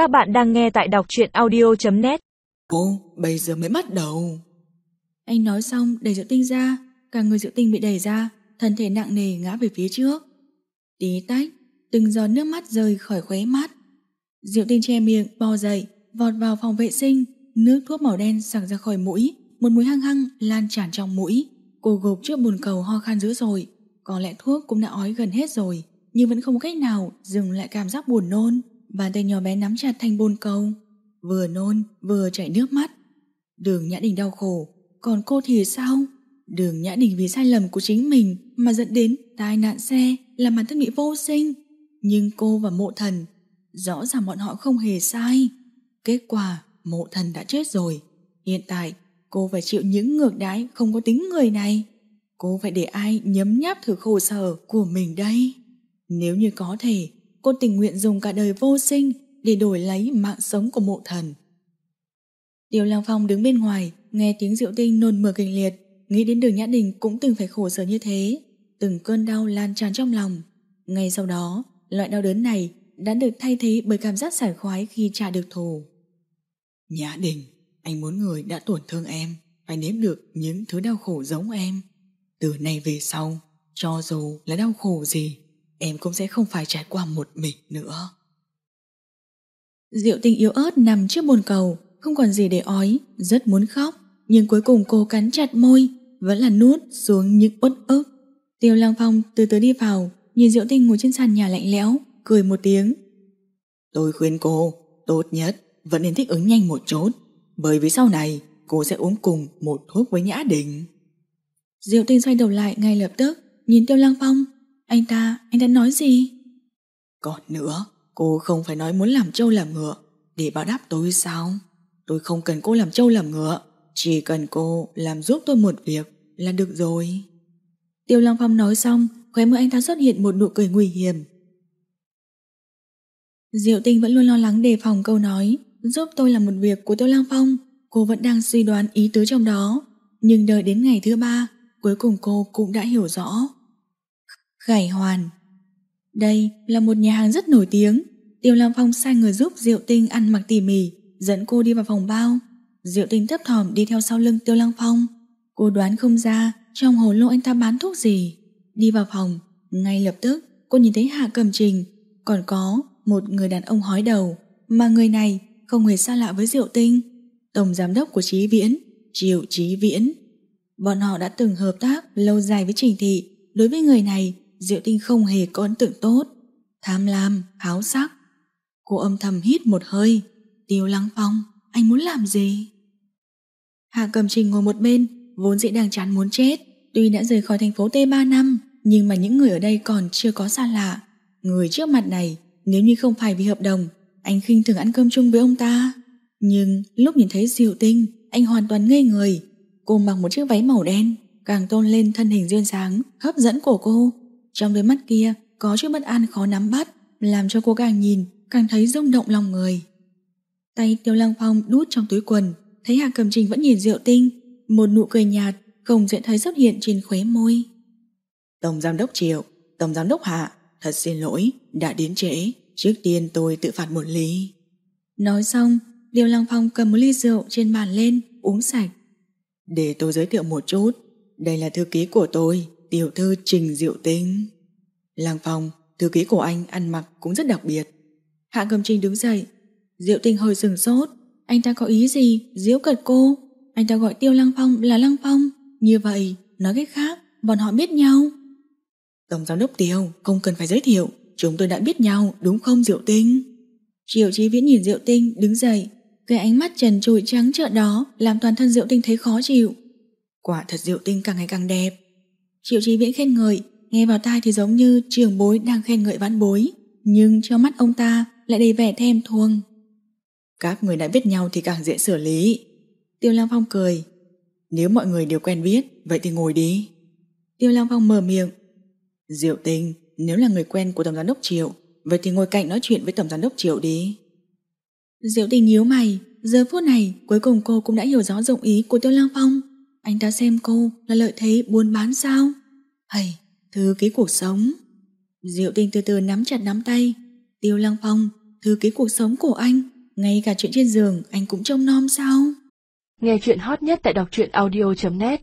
Các bạn đang nghe tại đọc truyện audio.net Cô, bây giờ mới bắt đầu. Anh nói xong đẩy Diệu Tinh ra, cả người Diệu Tinh bị đẩy ra, thân thể nặng nề ngã về phía trước. Tí tách, từng giọt nước mắt rơi khỏi khóe mắt. Diệu Tinh che miệng, bò dậy, vọt vào phòng vệ sinh, nước thuốc màu đen sặc ra khỏi mũi, một mùi hăng hăng lan tràn trong mũi. Cô gục trước bồn cầu ho khan dữ rồi, có lẽ thuốc cũng đã ói gần hết rồi, nhưng vẫn không có cách nào dừng lại cảm giác buồn nôn. Bàn tay nhỏ bé nắm chặt thành bồn cầu, vừa nôn vừa chảy nước mắt. Đường Nhã Đình đau khổ, còn cô thì sao? Đường Nhã Đình vì sai lầm của chính mình mà dẫn đến tai nạn xe làm bản thân bị vô sinh. Nhưng cô và mộ thần, rõ ràng bọn họ không hề sai. Kết quả, mộ thần đã chết rồi. Hiện tại, cô phải chịu những ngược đãi không có tính người này. Cô phải để ai nhấm nháp thử khổ sở của mình đây? Nếu như có thể, cô tình nguyện dùng cả đời vô sinh để đổi lấy mạng sống của mộ thần. Tiêu Lang Phong đứng bên ngoài, nghe tiếng Diệu Tinh nôn mửa kịch liệt, nghĩ đến đường Nhã Đình cũng từng phải khổ sở như thế, từng cơn đau lan tràn trong lòng. Ngay sau đó, loại đau đớn này đã được thay thế bởi cảm giác sảng khoái khi trả được thù. Nhã Đình, anh muốn người đã tổn thương em, phải nếm được những thứ đau khổ giống em. Từ nay về sau, cho dù là đau khổ gì, em cũng sẽ không phải trải qua một mình nữa. Diệu tinh yếu ớt nằm trước bồn cầu, không còn gì để ói, rất muốn khóc, nhưng cuối cùng cô cắn chặt môi, vẫn là nuốt xuống những uất ức. Tiêu Lang Phong từ từ đi vào, nhìn Diệu Tinh ngồi trên sàn nhà lạnh lẽo, cười một tiếng. Tôi khuyên cô, tốt nhất vẫn nên thích ứng nhanh một chút, bởi vì sau này cô sẽ uống cùng một thuốc với Nhã Đình. Diệu Tinh xoay đầu lại ngay lập tức, nhìn Tiêu Lang Phong. Anh ta, anh ta nói gì? Còn nữa, cô không phải nói muốn làm trâu làm ngựa để báo đáp tôi sao? Tôi không cần cô làm trâu làm ngựa, chỉ cần cô làm giúp tôi một việc là được rồi. Tiêu Long Phong nói xong, khóe môi anh ta xuất hiện một nụ cười nguy hiểm. Diệu Tinh vẫn luôn lo lắng đề phòng câu nói giúp tôi làm một việc của Tiêu Lang Phong. Cô vẫn đang suy đoán ý tứ trong đó. Nhưng đợi đến ngày thứ ba, cuối cùng cô cũng đã hiểu rõ. Khải Hoàn Đây là một nhà hàng rất nổi tiếng. Tiêu Lang Phong sai người giúp Diệu Tinh ăn mặc tỉ mỉ, dẫn cô đi vào phòng bao. Diệu Tinh thấp thỏm đi theo sau lưng Tiêu Lang Phong. Cô đoán không ra trong hồ lô anh ta bán thuốc gì. Đi vào phòng, ngay lập tức cô nhìn thấy Hạ Cầm Trình, còn có một người đàn ông hói đầu, mà người này không hề xa lạ với Diệu Tinh, tổng giám đốc của Chí Viễn, Triệu Chí Viễn. Bọn họ đã từng hợp tác lâu dài với Trình Thị, đối với người này, Diệu Tinh không hề có ấn tượng tốt, tham lam, háo sắc. Cô âm thầm hít một hơi, Tiêu Lăng Phong, anh muốn làm gì? Hạ Cầm Trình ngồi một bên, vốn dĩ đang chán muốn chết, tuy đã rời khỏi thành phố T3 năm, nhưng mà những người ở đây còn chưa có xa lạ. Người trước mặt này, nếu như không phải vì hợp đồng, anh khinh thường ăn cơm chung với ông ta. Nhưng lúc nhìn thấy Diệu Tinh, anh hoàn toàn ngây người. Cô mặc một chiếc váy màu đen, càng tôn lên thân hình duyên dáng, hấp dẫn của cô. Trong đôi mắt kia có chút bất an khó nắm bắt, làm cho cô càng nhìn, càng thấy rung động lòng người. Tay Tiêu Lăng Phong đút trong túi quần, thấy Hà Cầm Trình vẫn nhìn Diệu Tinh, một nụ cười nhạt không dễ thấy xuất hiện trên khóe môi. Tổng giám đốc Triệu, Tổng giám đốc Hạ, thật xin lỗi, đã đến trễ, trước tiên tôi tự phạt một ly. Nói xong, Tiêu Lăng Phong cầm một ly rượu trên bàn lên, uống sạch. Để tôi giới thiệu một chút, đây là thư ký của tôi, tiểu thư Trình Diệu Tinh. Lăng Phong, thư ký của anh ăn mặc cũng rất đặc biệt. Hạ Cầm Trình đứng dậy, Diệu Tinh hơi sừng sốt, anh ta có ý gì, diễu cật cô. Anh ta gọi Tiêu Lăng Phong là Lăng Phong, như vậy, nói cách khác, bọn họ biết nhau. Tổng giám đốc Tiêu, không cần phải giới thiệu, chúng tôi đã biết nhau, đúng không Diệu Tinh? Triệu Chí Viễn nhìn Diệu Tinh đứng dậy, cái ánh mắt trần trụi trắng trợn đó làm toàn thân Diệu Tinh thấy khó chịu. Quả thật Diệu Tinh càng ngày càng đẹp. Triệu Chí Viễn khen ngợi, nghe vào tai thì giống như trường bối đang khen ngợi vãn bối, nhưng trong mắt ông ta lại đầy vẻ thèm thuồng. Các người đã biết nhau thì càng dễ xử lý. Tiêu Lam Phong cười. Nếu mọi người đều quen biết, vậy thì ngồi đi. Tiêu Lam Phong mở miệng. Diệu Tinh, nếu là người quen của Tổng Giám đốc Triệu, vậy thì ngồi cạnh nói chuyện với Tổng Giám đốc Triệu đi. Diệu Tinh nhíu mày, giờ phút này cuối cùng cô cũng đã hiểu rõ dụng ý của Tiêu Lang Phong. Anh ta xem cô là lợi thế buôn bán sao? Hay, thư ký cuộc sống. Diệu Tinh từ từ nắm chặt nắm tay. Tiêu Lăng Phong, Thư ký cuộc sống của anh, ngay cả chuyện trên giường anh cũng trông nom sao? Nghe chuyện hot nhất tại đọc truyện audio.net